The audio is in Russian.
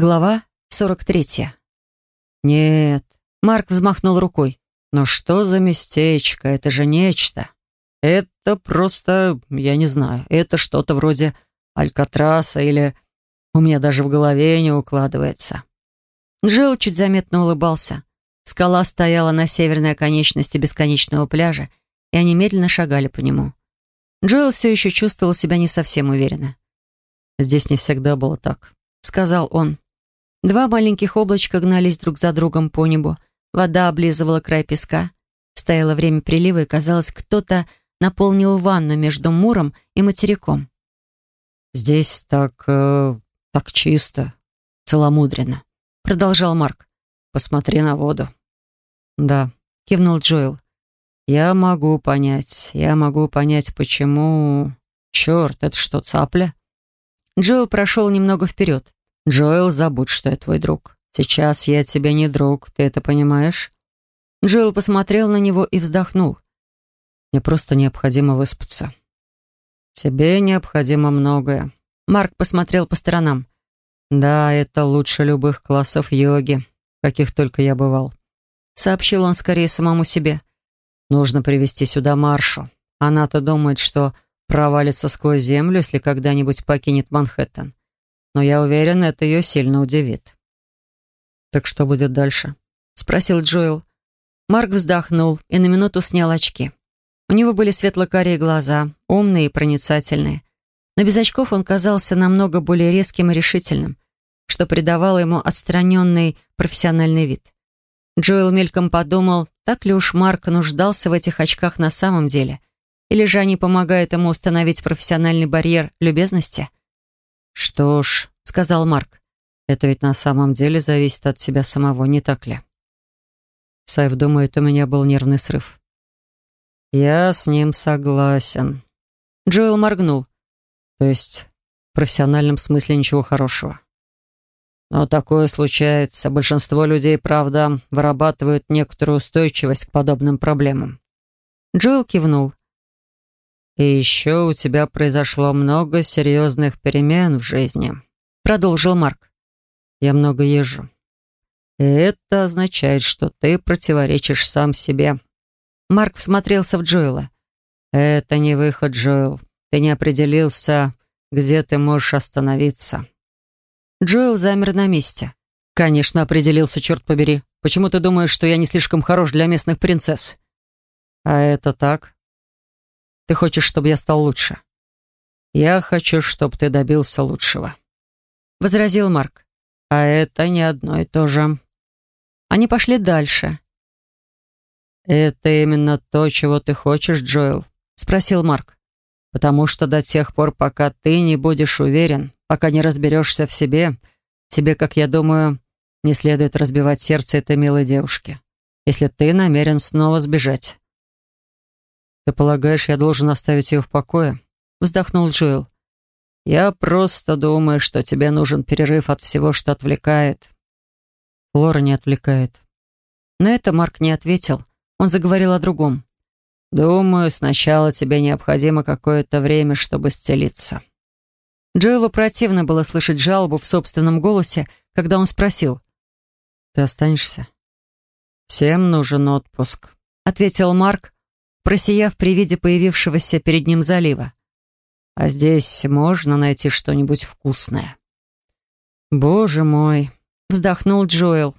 Глава 43. «Нет», — Марк взмахнул рукой. «Но что за местечко? Это же нечто. Это просто, я не знаю, это что-то вроде Алькатраса или... У меня даже в голове не укладывается». Джилл чуть заметно улыбался. Скала стояла на северной оконечности бесконечного пляжа, и они медленно шагали по нему. Джоэл все еще чувствовал себя не совсем уверенно. «Здесь не всегда было так», — сказал он. Два маленьких облачка гнались друг за другом по небу. Вода облизывала край песка. Стояло время прилива, и, казалось, кто-то наполнил ванну между Муром и материком. «Здесь так... Э, так чисто, целомудренно», — продолжал Марк. «Посмотри на воду». «Да», — кивнул Джоэл. «Я могу понять, я могу понять, почему... Черт, это что, цапля?» Джоэл прошел немного вперед. «Джоэл, забудь, что я твой друг. Сейчас я тебе не друг, ты это понимаешь?» Джоэл посмотрел на него и вздохнул. «Мне просто необходимо выспаться». «Тебе необходимо многое». Марк посмотрел по сторонам. «Да, это лучше любых классов йоги, каких только я бывал», — сообщил он скорее самому себе. «Нужно привести сюда Маршу. Она-то думает, что провалится сквозь землю, если когда-нибудь покинет Манхэттен но я уверен, это ее сильно удивит. «Так что будет дальше?» — спросил Джоэл. Марк вздохнул и на минуту снял очки. У него были светло-карие глаза, умные и проницательные. Но без очков он казался намного более резким и решительным, что придавало ему отстраненный профессиональный вид. Джоэл мельком подумал, так ли уж Марк нуждался в этих очках на самом деле, или же они помогают ему установить профессиональный барьер любезности — «Что ж», — сказал Марк, — «это ведь на самом деле зависит от себя самого, не так ли?» Сайф думает, у меня был нервный срыв. «Я с ним согласен». Джоэл моргнул. «То есть в профессиональном смысле ничего хорошего?» Но такое случается. Большинство людей, правда, вырабатывают некоторую устойчивость к подобным проблемам. Джоэл кивнул. «И еще у тебя произошло много серьезных перемен в жизни», — продолжил Марк. «Я много езжу. И это означает, что ты противоречишь сам себе». Марк всмотрелся в Джоэла. «Это не выход, Джоэл. Ты не определился, где ты можешь остановиться». Джоэл замер на месте. «Конечно, определился, черт побери. Почему ты думаешь, что я не слишком хорош для местных принцесс?» «А это так?» Ты хочешь, чтобы я стал лучше?» «Я хочу, чтобы ты добился лучшего», — возразил Марк. «А это не одно и то же». Они пошли дальше. «Это именно то, чего ты хочешь, Джоэл?» — спросил Марк. «Потому что до тех пор, пока ты не будешь уверен, пока не разберешься в себе, тебе, как я думаю, не следует разбивать сердце этой милой девушки, если ты намерен снова сбежать. «Ты полагаешь, я должен оставить ее в покое?» Вздохнул Джоэл. «Я просто думаю, что тебе нужен перерыв от всего, что отвлекает». Лора не отвлекает. На это Марк не ответил. Он заговорил о другом. «Думаю, сначала тебе необходимо какое-то время, чтобы стелиться». Джоэлу противно было слышать жалобу в собственном голосе, когда он спросил. «Ты останешься?» «Всем нужен отпуск», — ответил Марк, просияв при виде появившегося перед ним залива. «А здесь можно найти что-нибудь вкусное». «Боже мой!» — вздохнул Джоэл.